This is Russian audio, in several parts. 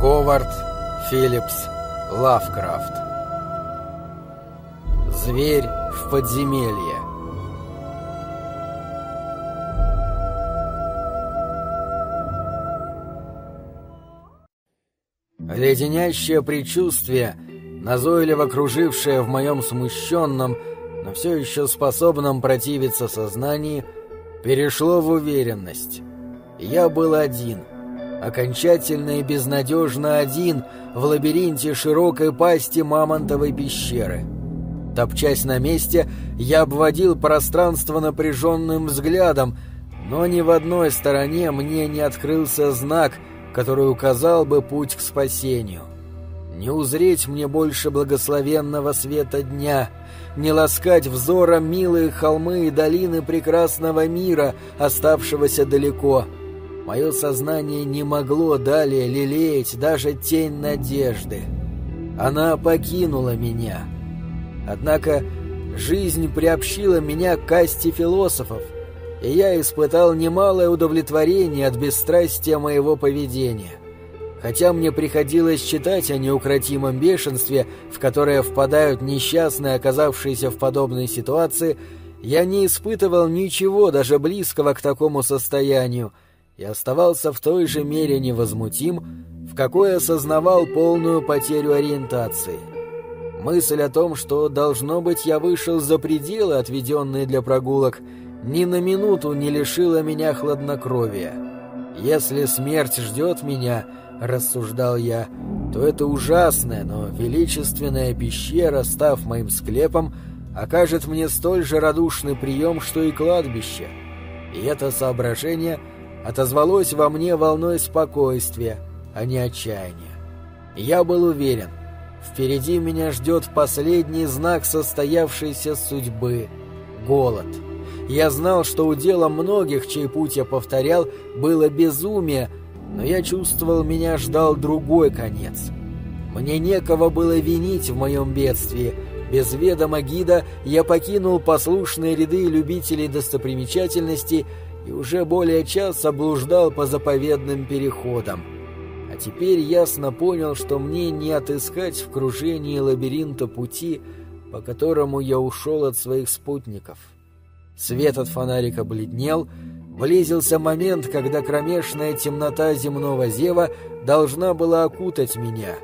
Говард Филлипс Лавкрафт. Зверь в подземелье. Леденящее предчувствие, назойливо кружившее в моем смущенном, но все еще способном противиться сознании, перешло в уверенность. Я был один — окончательно и безнадежно один в лабиринте широкой пасти мамонтовой пещеры. Топчась на месте, я обводил пространство напряженным взглядом, но ни в одной стороне мне не открылся знак, который указал бы путь к спасению. Не узреть мне больше благословенного света дня, не ласкать взором милые холмы и долины прекрасного мира, оставшегося далеко — Мое сознание не могло далее лелеять даже тень надежды. Она покинула меня. Однако жизнь приобщила меня к касте философов, и я испытал немалое удовлетворение от бесстрастия моего поведения. Хотя мне приходилось читать о неукротимом бешенстве, в которое впадают несчастные, оказавшиеся в подобной ситуации, я не испытывал ничего даже близкого к такому состоянию — и оставался в той же мере невозмутим, в какой осознавал полную потерю ориентации. Мысль о том, что, должно быть, я вышел за пределы, отведенные для прогулок, ни на минуту не лишила меня хладнокровия. «Если смерть ждет меня», — рассуждал я, — то эта ужасная, но величественная пещера, став моим склепом, окажет мне столь же радушный прием, что и кладбище. И это соображение — отозвалось во мне волной спокойствия, а не отчаяния. Я был уверен, впереди меня ждет последний знак состоявшейся судьбы — голод. Я знал, что у дела многих, чей путь я повторял, было безумие, но я чувствовал, меня ждал другой конец. Мне некого было винить в моем бедствии. Без ведома гида я покинул послушные ряды любителей достопримечательностей и уже более часа блуждал по заповедным переходам. А теперь ясно понял, что мне не отыскать в кружении лабиринта пути, по которому я ушел от своих спутников. Свет от фонарика бледнел, близился момент, когда кромешная темнота земного зева должна была окутать меня.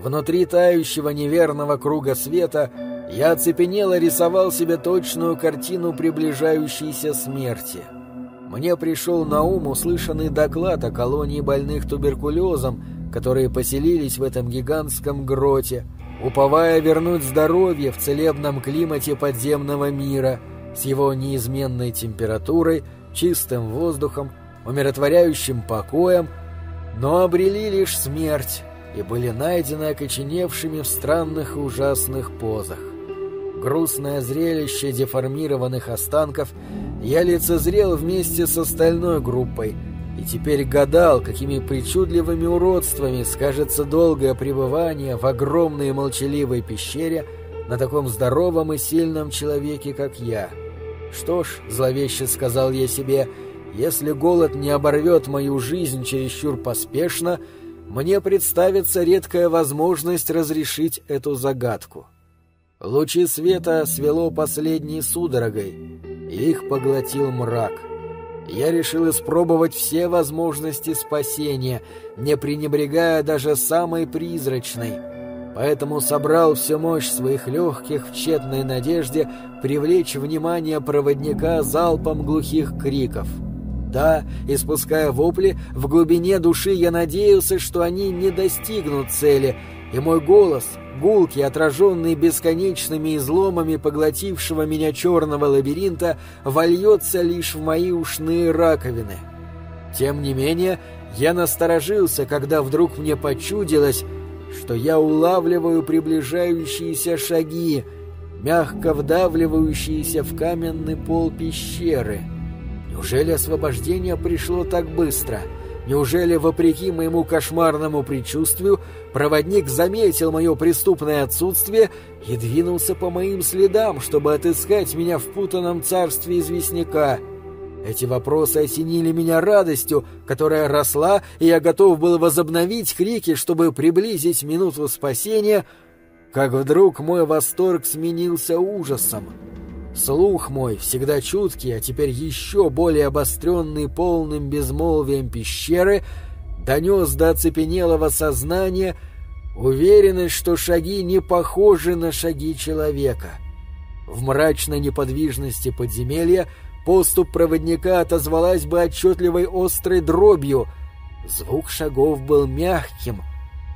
Внутри тающего неверного круга света я оцепенело рисовал себе точную картину приближающейся смерти — мне пришел на ум услышанный доклад о колонии больных туберкулезом, которые поселились в этом гигантском гроте, уповая вернуть здоровье в целебном климате подземного мира с его неизменной температурой, чистым воздухом, умиротворяющим покоем, но обрели лишь смерть и были найдены окоченевшими в странных и ужасных позах грустное зрелище деформированных останков, я лицезрел вместе с остальной группой и теперь гадал, какими причудливыми уродствами скажется долгое пребывание в огромной молчаливой пещере на таком здоровом и сильном человеке, как я. Что ж, зловеще сказал я себе, если голод не оборвет мою жизнь чересчур поспешно, мне представится редкая возможность разрешить эту загадку. Лучи света свело последней судорогой, и их поглотил мрак. Я решил испробовать все возможности спасения, не пренебрегая даже самой призрачной. Поэтому собрал всю мощь своих легких в тщетной надежде привлечь внимание проводника залпом глухих криков. Да, испуская вопли, в глубине души я надеялся, что они не достигнут цели, и мой голос — гулки, отраженные бесконечными изломами поглотившего меня черного лабиринта, вольется лишь в мои ушные раковины. Тем не менее, я насторожился, когда вдруг мне почудилось, что я улавливаю приближающиеся шаги, мягко вдавливающиеся в каменный пол пещеры. Неужели освобождение пришло так быстро — Неужели, вопреки моему кошмарному предчувствию, проводник заметил мое преступное отсутствие и двинулся по моим следам, чтобы отыскать меня в путанном царстве известняка? Эти вопросы осенили меня радостью, которая росла, и я готов был возобновить крики, чтобы приблизить минуту спасения, как вдруг мой восторг сменился ужасом. Слух мой, всегда чуткий, а теперь еще более обостренный полным безмолвием пещеры, донес до оцепенелого сознания уверенность, что шаги не похожи на шаги человека. В мрачной неподвижности подземелья поступ проводника отозвалась бы отчетливой острой дробью. Звук шагов был мягким,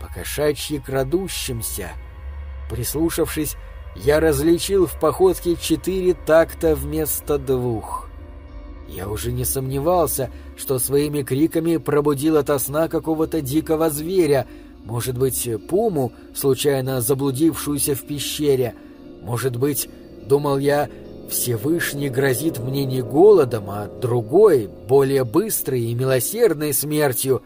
покошачьи крадущимся. Прислушавшись, я различил в походке четыре такта вместо двух. Я уже не сомневался, что своими криками пробудил ото сна какого-то дикого зверя, может быть, пуму, случайно заблудившуюся в пещере, может быть, думал я, Всевышний грозит мне не голодом, а другой, более быстрой и милосердной смертью.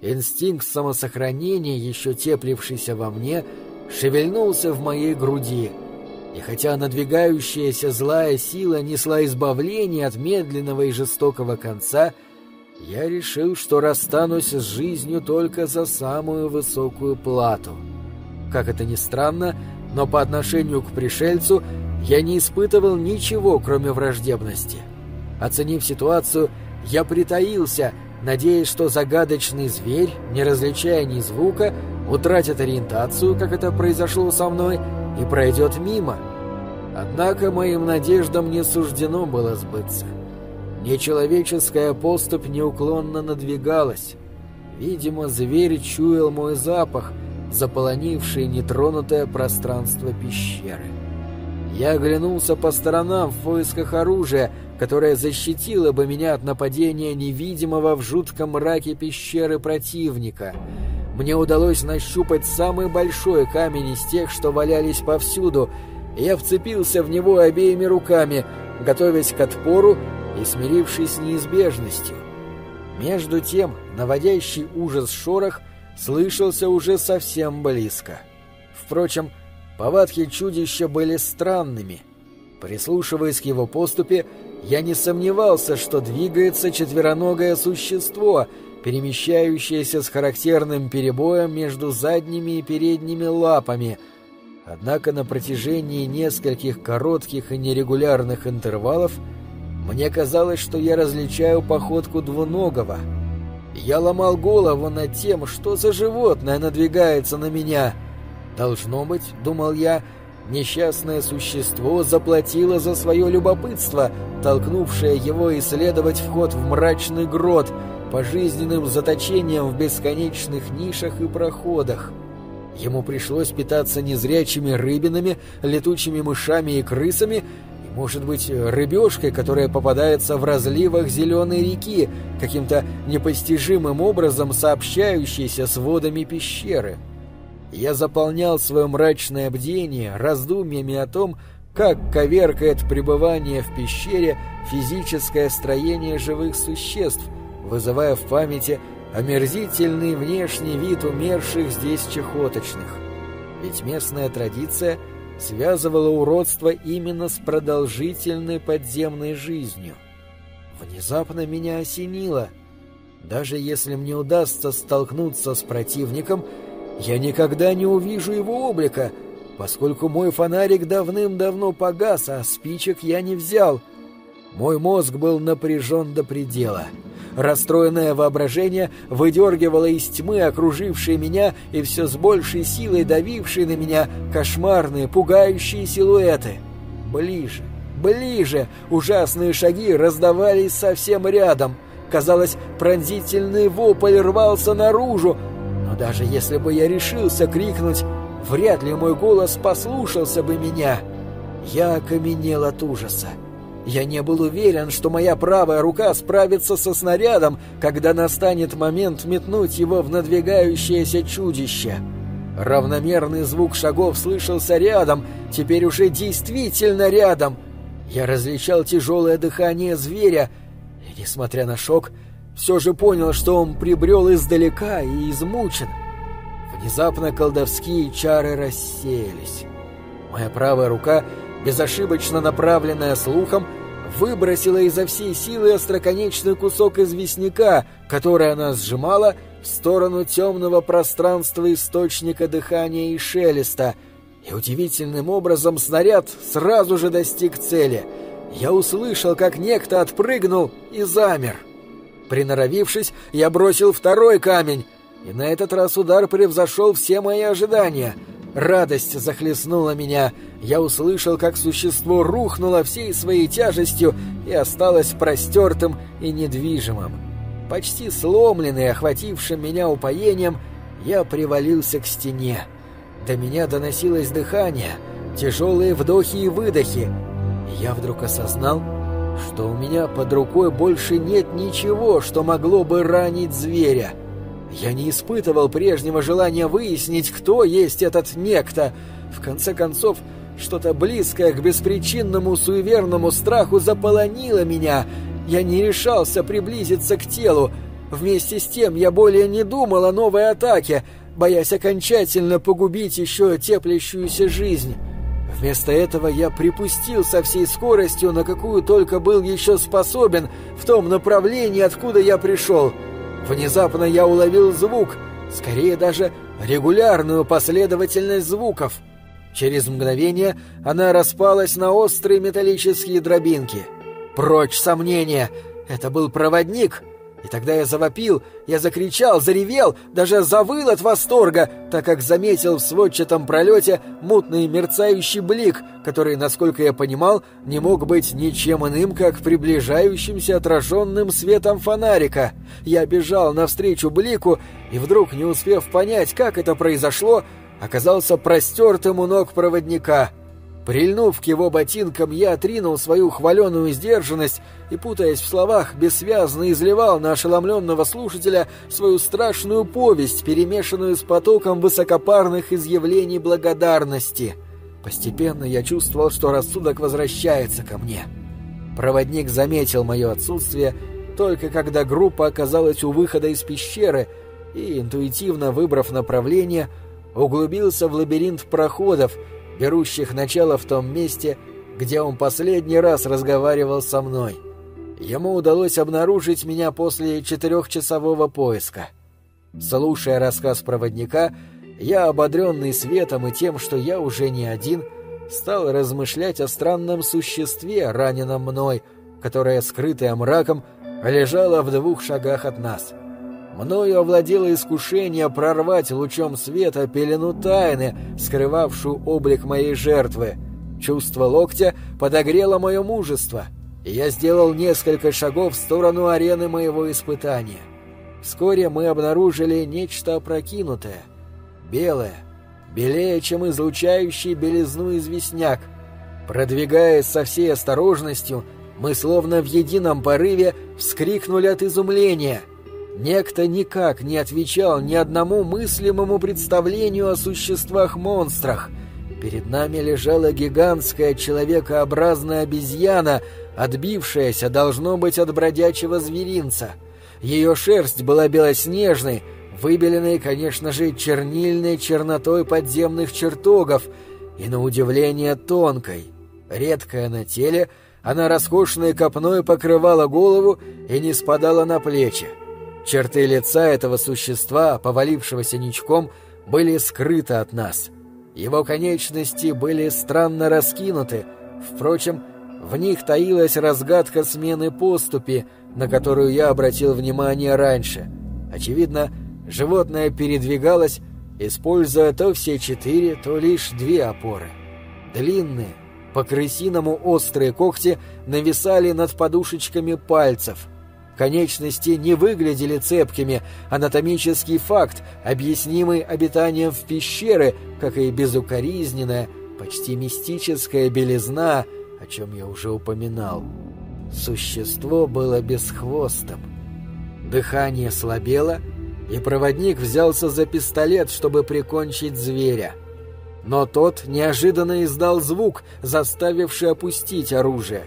Инстинкт самосохранения, еще теплившийся во мне, шевельнулся в моей груди — и хотя надвигающаяся злая сила несла избавление от медленного и жестокого конца, я решил, что расстанусь с жизнью только за самую высокую плату. Как это ни странно, но по отношению к пришельцу я не испытывал ничего, кроме враждебности. Оценив ситуацию, я притаился, надеясь, что загадочный зверь, не различая ни звука, утратит ориентацию, как это произошло со мной, и пройдет мимо. Однако моим надеждам не суждено было сбыться. Нечеловеческая поступь неуклонно надвигалась. Видимо, зверь чуял мой запах, заполонивший нетронутое пространство пещеры. Я оглянулся по сторонам в поисках оружия, которое защитило бы меня от нападения невидимого в жутком мраке пещеры противника — мне удалось нащупать самый большой камень из тех, что валялись повсюду, я вцепился в него обеими руками, готовясь к отпору и смирившись с неизбежностью. Между тем, наводящий ужас шорох слышался уже совсем близко. Впрочем, повадки чудища были странными. Прислушиваясь к его поступе, я не сомневался, что двигается четвероногое существо — перемещающаяся с характерным перебоем между задними и передними лапами. Однако на протяжении нескольких коротких и нерегулярных интервалов мне казалось, что я различаю походку двуногого. Я ломал голову над тем, что за животное надвигается на меня. Должно быть, думал я, несчастное существо заплатило за свое любопытство, толкнувшее его исследовать вход в мрачный грот — пожизненным заточением в бесконечных нишах и проходах. Ему пришлось питаться незрячими рыбинами, летучими мышами и крысами, и, может быть, рыбешкой, которая попадается в разливах зеленой реки, каким-то непостижимым образом сообщающейся с водами пещеры. Я заполнял свое мрачное бдение раздумьями о том, как коверкает пребывание в пещере физическое строение живых существ — вызывая в памяти омерзительный внешний вид умерших здесь чехоточных. Ведь местная традиция связывала уродство именно с продолжительной подземной жизнью. Внезапно меня осенило. Даже если мне удастся столкнуться с противником, я никогда не увижу его облика, поскольку мой фонарик давным-давно погас, а спичек я не взял. Мой мозг был напряжен до предела — Расстроенное воображение выдергивало из тьмы окружившие меня и все с большей силой давившие на меня кошмарные, пугающие силуэты. Ближе, ближе ужасные шаги раздавались совсем рядом. Казалось, пронзительный вопль рвался наружу, но даже если бы я решился крикнуть, вряд ли мой голос послушался бы меня. Я окаменел от ужаса. Я не был уверен, что моя правая рука справится со снарядом, когда настанет момент метнуть его в надвигающееся чудище. Равномерный звук шагов слышался рядом, теперь уже действительно рядом. Я различал тяжелое дыхание зверя, и, несмотря на шок, все же понял, что он прибрел издалека и измучен. Внезапно колдовские чары рассеялись. Моя правая рука, безошибочно направленная слухом, выбросила изо всей силы остроконечный кусок известняка, который она сжимала, в сторону темного пространства источника дыхания и шелеста, и удивительным образом снаряд сразу же достиг цели. Я услышал, как некто отпрыгнул и замер. Приноровившись, я бросил второй камень, и на этот раз удар превзошел все мои ожидания. Радость захлестнула меня. Я услышал, как существо рухнуло всей своей тяжестью и осталось простертым и недвижимым. Почти сломленный, охватившим меня упоением, я привалился к стене. До меня доносилось дыхание, тяжелые вдохи и выдохи. Я вдруг осознал, что у меня под рукой больше нет ничего, что могло бы ранить зверя. Я не испытывал прежнего желания выяснить, кто есть этот некто. В конце концов, что-то близкое к беспричинному суеверному страху заполонило меня — я не решался приблизиться к телу. Вместе с тем я более не думал о новой атаке, боясь окончательно погубить еще теплящуюся жизнь. Вместо этого я припустил со всей скоростью, на какую только был еще способен, в том направлении, откуда я пришел. Внезапно я уловил звук, скорее даже регулярную последовательность звуков. Через мгновение она распалась на острые металлические дробинки — Прочь сомнения! Это был проводник! И тогда я завопил, я закричал, заревел, даже завыл от восторга, так как заметил в сводчатом пролете мутный мерцающий блик, который, насколько я понимал, не мог быть ничем иным, как приближающимся отраженным светом фонарика. Я бежал навстречу блику, и вдруг, не успев понять, как это произошло, оказался простертым у ног проводника — Прильнув к его ботинкам, я отринул свою хваленую сдержанность и, путаясь в словах, бессвязно изливал на ошеломленного слушателя свою страшную повесть, перемешанную с потоком высокопарных изъявлений благодарности. Постепенно я чувствовал, что рассудок возвращается ко мне. Проводник заметил мое отсутствие только когда группа оказалась у выхода из пещеры и, интуитивно выбрав направление, углубился в лабиринт проходов, берущих начало в том месте, где он последний раз разговаривал со мной. Ему удалось обнаружить меня после четырехчасового поиска. Слушая рассказ проводника, я, ободренный светом и тем, что я уже не один, стал размышлять о странном существе, раненом мной, которое, скрытое мраком, лежало в двух шагах от нас. Мною овладело искушение прорвать лучом света пелену тайны, скрывавшую облик моей жертвы. Чувство локтя подогрело мое мужество, и я сделал несколько шагов в сторону арены моего испытания. Вскоре мы обнаружили нечто опрокинутое, белое, белее, чем излучающий белизну известняк. Продвигаясь со всей осторожностью, мы словно в едином порыве вскрикнули от изумления — Некто никак не отвечал ни одному мыслимому представлению о существах-монстрах. Перед нами лежала гигантская человекообразная обезьяна, отбившаяся, должно быть, от бродячего зверинца. Ее шерсть была белоснежной, выбеленной, конечно же, чернильной чернотой подземных чертогов и, на удивление, тонкой. Редкая на теле, она роскошной копной покрывала голову и не спадала на плечи. Черты лица этого существа, повалившегося ничком, были скрыты от нас. Его конечности были странно раскинуты, впрочем, в них таилась разгадка смены поступи, на которую я обратил внимание раньше. Очевидно, животное передвигалось, используя то все четыре, то лишь две опоры. Длинные, по-крысиному острые когти нависали над подушечками пальцев — Конечности не выглядели цепкими, анатомический факт, объяснимый обитанием в пещеры, как и безукоризненная, почти мистическая белизна, о чем я уже упоминал. Существо было бесхвостым. Дыхание слабело, и проводник взялся за пистолет, чтобы прикончить зверя. Но тот неожиданно издал звук, заставивший опустить оружие.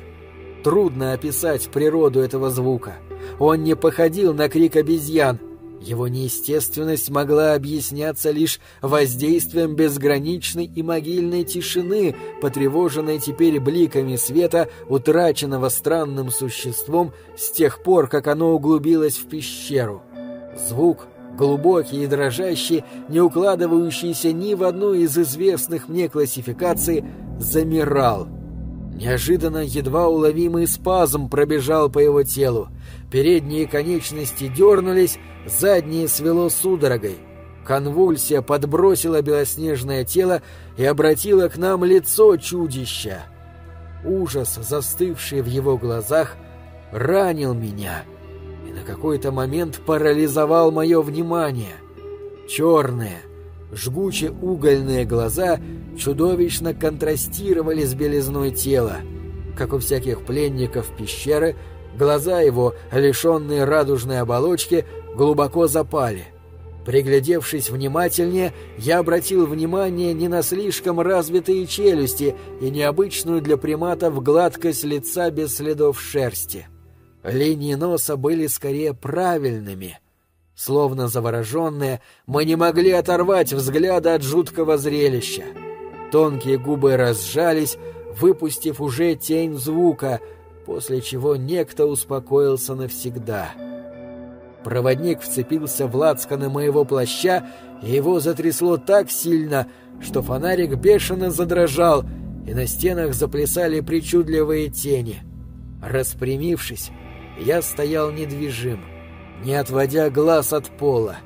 Трудно описать природу этого звука — он не походил на крик обезьян. Его неестественность могла объясняться лишь воздействием безграничной и могильной тишины, потревоженной теперь бликами света, утраченного странным существом с тех пор, как оно углубилось в пещеру. Звук, глубокий и дрожащий, не укладывающийся ни в одну из известных мне классификаций, замирал. Неожиданно едва уловимый спазм пробежал по его телу. Передние конечности дернулись, задние свело судорогой. Конвульсия подбросила белоснежное тело и обратила к нам лицо чудища. Ужас, застывший в его глазах, ранил меня и на какой-то момент парализовал мое внимание. Черные, жгуче угольные глаза чудовищно контрастировали с белизной тела. Как у всяких пленников пещеры, Глаза его, лишенные радужной оболочки, глубоко запали. Приглядевшись внимательнее, я обратил внимание не на слишком развитые челюсти и необычную для приматов гладкость лица без следов шерсти. Линии носа были скорее правильными. Словно завороженные, мы не могли оторвать взгляда от жуткого зрелища. Тонкие губы разжались, выпустив уже тень звука — после чего некто успокоился навсегда. Проводник вцепился в лацканы моего плаща, и его затрясло так сильно, что фонарик бешено задрожал, и на стенах заплясали причудливые тени. Распрямившись, я стоял недвижим, не отводя глаз от пола.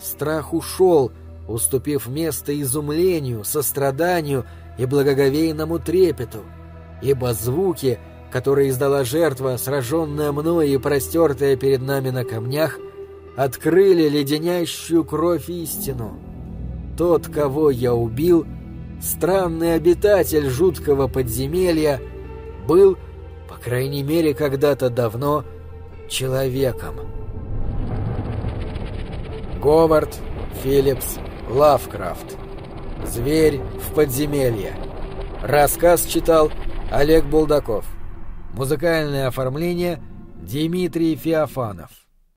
Страх ушел, уступив место изумлению, состраданию и благоговейному трепету, ибо звуки — которые издала жертва, сраженная мной и простертая перед нами на камнях, открыли леденящую кровь истину. Тот, кого я убил, странный обитатель жуткого подземелья, был, по крайней мере, когда-то давно, человеком. Говард Филлипс Лавкрафт «Зверь в подземелье». Рассказ читал Олег Булдаков. Музыкальное оформление Дмитрий Феофанов.